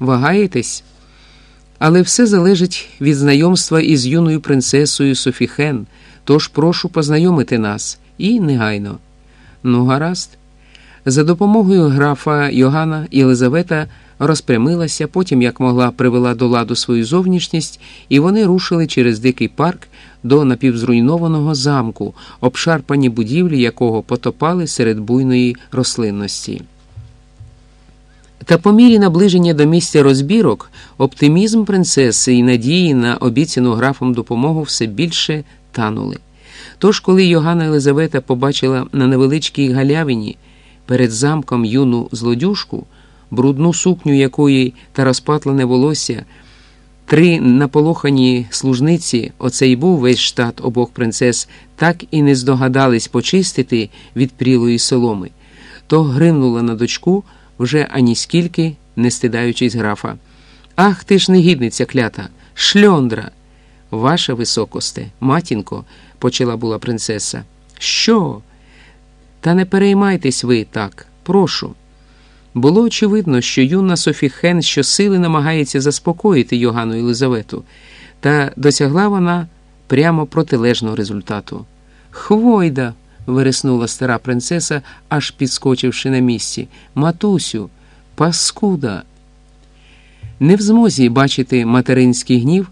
Вагаєтесь? Але все залежить від знайомства із юною принцесою Софіхен, тож прошу познайомити нас і негайно. Ну, гаразд. За допомогою графа Йогана Єлизавета розпрямилася, потім, як могла, привела до ладу свою зовнішність, і вони рушили через дикий парк до напівзруйнованого замку, обшарпані будівлі якого потопали серед буйної рослинності. Та по мірі наближення до місця розбірок оптимізм принцеси і надії на обіцяну графом допомогу все більше танули. Тож, коли Йоганна Елизавета побачила на невеличкій галявині перед замком юну злодюшку, брудну сукню якої та розпатлене волосся, три наполохані служниці, оце й був весь штат обох принцес, так і не здогадались почистити від прілої соломи, то гримнула на дочку вже аніскільки не стидаючись графа. Ах ти ж негідниця клята, шльондра. Ваша високосте, матінко, почала була принцеса. Що? Та не переймайтесь ви так, прошу. Було очевидно, що юна Софі Хен щосили намагається заспокоїти Йоганну Єлизавету, та досягла вона прямо протилежного результату. Хвойда вириснула стара принцеса, аж підскочивши на місці. Матусю, паскуда. Не в змозі бачити материнський гнів,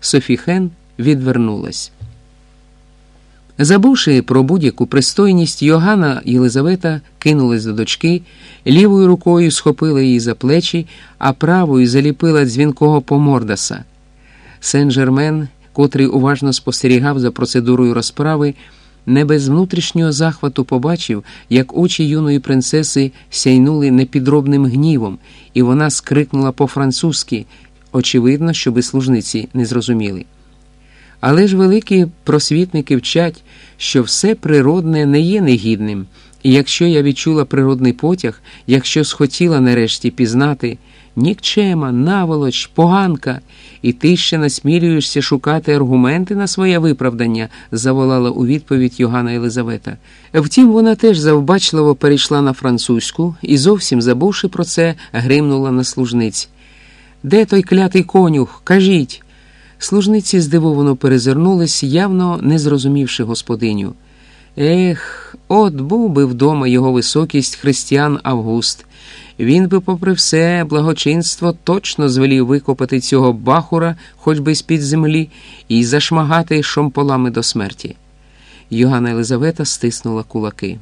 Софі Хен відвернулась. Забувши про будь-яку пристойність, Йоганна Єлизавета кинулась до дочки, лівою рукою схопила її за плечі, а правою заліпила дзвінкого помордаса. Сен-Жермен, котрий уважно спостерігав за процедурою розправи, не без внутрішнього захвату побачив, як очі юної принцеси сяйнули непідробним гнівом, і вона скрикнула по-французьки, очевидно, щоби служниці не зрозуміли. Але ж великі просвітники вчать, що все природне не є негідним, і якщо я відчула природний потяг, якщо схотіла нарешті пізнати нікчема, наволоч, поганка, і ти ще насмілюєшся шукати аргументи на своє виправдання, заволала у відповідь Йоганна Єлизавета. Втім, вона теж завбачливо перейшла на французьку і, зовсім забувши про це, гримнула на служниць. Де той клятий конюх? Кажіть. Служниці здивовано перезирнулись, явно не зрозумівши господиню. Ех, от був би вдома його високість християн Август. Він би, попри все, благочинство точно звелів викопати цього бахура, хоч би з-під землі, і зашмагати шомполами до смерті. Йоганна Елизавета стиснула кулаки.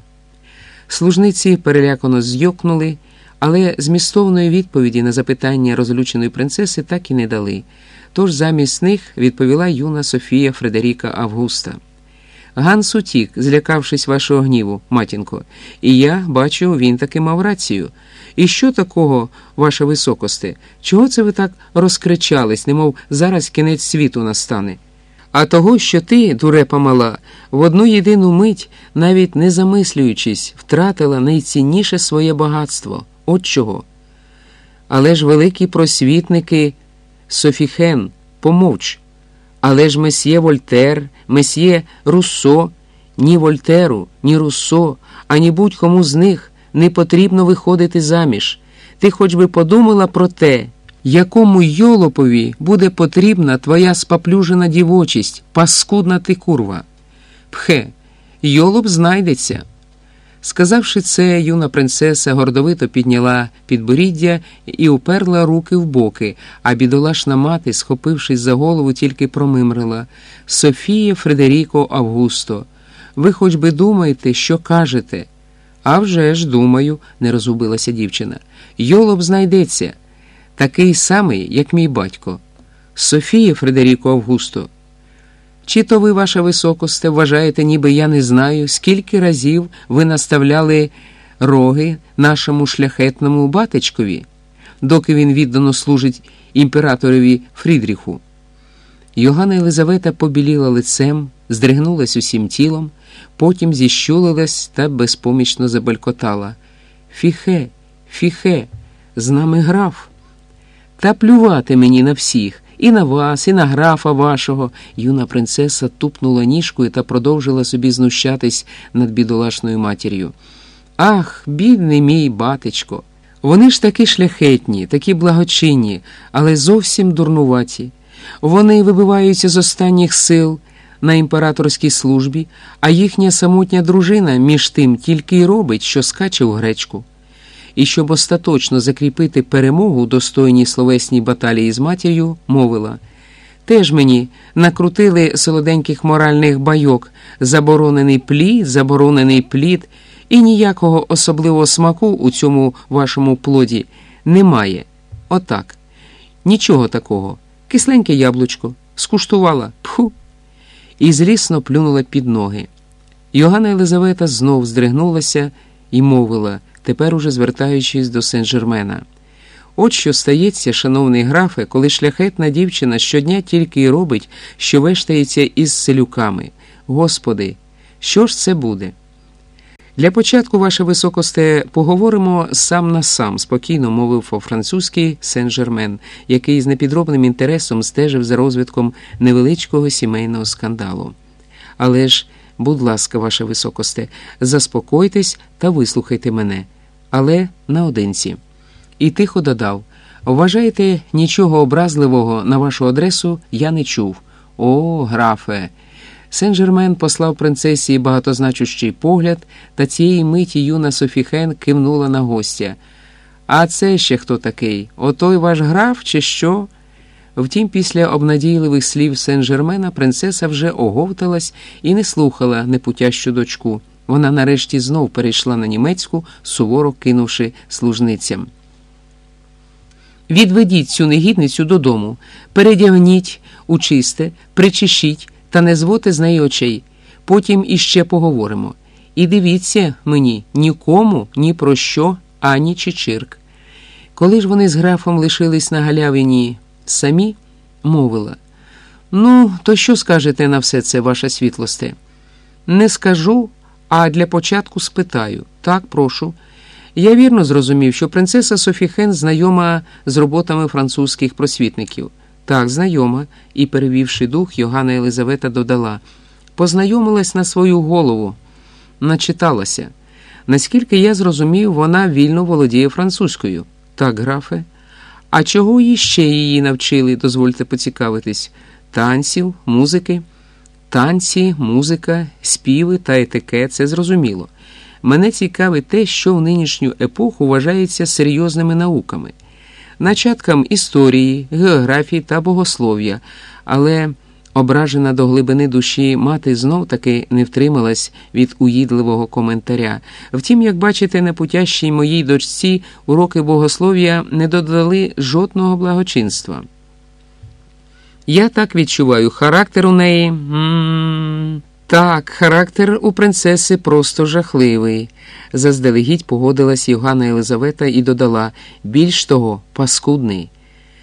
Служниці перелякано зйокнули, але змістовної відповіді на запитання розлюченої принцеси так і не дали. Тож замість них відповіла юна Софія Фредеріка Августа. Ганс утік, злякавшись вашого гніву, матінко, і я бачу, він таки мав рацію. І що такого, ваша високосте? Чого це ви так розкричались, немов зараз кінець світу настане? А того, що ти, дурепа мала, в одну єдину мить, навіть не замислюючись, втратила найцінніше своє багатство. От чого. Але ж великі просвітники. Софіхен, помовч. Але ж месьє Вольтер, месьє Руссо, ні Вольтеру, ні Руссо, ані будь-кому з них не потрібно виходити заміж. Ти хоч би подумала про те, якому йолопові буде потрібна твоя спаплюжена дівочість, паскудна ти курва. Пхе, йолоп знайдеться. Сказавши це, юна принцеса гордовито підняла підборіддя і уперла руки в боки, а бідолашна мати, схопившись за голову, тільки промимрила Софія Фредеріко Августо, ви хоч би думаєте, що кажете? «А вже ж, думаю, не розгубилася дівчина. Йолоб знайдеться, такий самий, як мій батько. Софія Фредеріко Августо. Чи то ви, ваша високосте, вважаєте, ніби я не знаю, скільки разів ви наставляли роги нашому шляхетному батечкові, доки він віддано служить імператорові Фрідріху? Йоганна Єлизавета побіліла лицем, здригнулась усім тілом, потім зіщулилась та безпомічно забелькотала. Фіхе, фіхе, з нами граф. Та плювати мені на всіх. І на вас, і на графа вашого. Юна принцеса тупнула ніжкою та продовжила собі знущатись над бідолашною матір'ю. Ах, бідний мій батечко! Вони ж такі шляхетні, такі благочинні, але зовсім дурнуваті. Вони вибиваються з останніх сил на імператорській службі, а їхня самотня дружина між тим тільки й робить, що скаче у гречку. І щоб остаточно закріпити перемогу достойній словесній баталії з матір'ю, мовила Теж мені накрутили солоденьких моральних байок, заборонений плід, заборонений плід, і ніякого особливого смаку у цьому вашому плоді немає. Отак. Нічого такого. Кисленьке яблучко. Скуштувала. Пху. І злісно плюнула під ноги. Йоганна Елизавета знов здригнулася і мовила, тепер уже звертаючись до Сен-Жермена. От що стається, шановний графе, коли шляхетна дівчина щодня тільки й робить, що вештається із селюками. Господи, що ж це буде? Для початку, ваше високосте, поговоримо сам на сам, спокійно мовив по-французьки Сен-Жермен, який з непідробним інтересом стежив за розвитком невеличкого сімейного скандалу. Але ж, будь ласка, ваше високосте, заспокойтесь та вислухайте мене, але наодинці. І тихо додав Вважаєте, нічого образливого на вашу адресу я не чув. О, графе. Сен-Жермен послав принцесі багатозначущий погляд, та цієї миті юна Софіхен кивнула на гостя. А це ще хто такий? Отой ваш граф, чи що? Втім, після обнадійливих слів Сен-Жермена принцеса вже оговталась і не слухала непутящу дочку. Вона нарешті знов перейшла на німецьку, суворо кинувши служницям. Відведіть цю негідницю додому, передягніть у чисте, причешіть та не звоте з неї очей. Потім іще поговоримо. І дивіться мені нікому, ні про що, ані чичирк. Коли ж вони з графом лишились на галявині самі, мовила Ну, то що скажете на все це, ваша світлосте? Не скажу, а для початку спитаю. Так, прошу. Я вірно зрозумів, що принцеса Софіхен знайома з роботами французьких просвітників. Так, знайома, і, перевівши дух, Йоганна Елизавета додала познайомилась на свою голову, начиталася. Наскільки я зрозумів, вона вільно володіє французькою. Так, графе. А чого іще її навчили, дозвольте поцікавитись? Танців, музики? Танці, музика, співи та етикет це зрозуміло. Мене цікавить те, що в нинішню епоху вважається серйозними науками, начаткам історії, географії та богослов'я, але ображена до глибини душі мати знов таки не втрималась від уїдливого коментаря. Втім, як бачите, непутящій моїй дочці уроки богослов'я не додали жодного благочинства. Я так відчуваю, характер у неї. М. Так, характер у принцеси просто жахливий. Заздалегідь погодилась Йоганна Єлизавета і додала більш того, паскудний.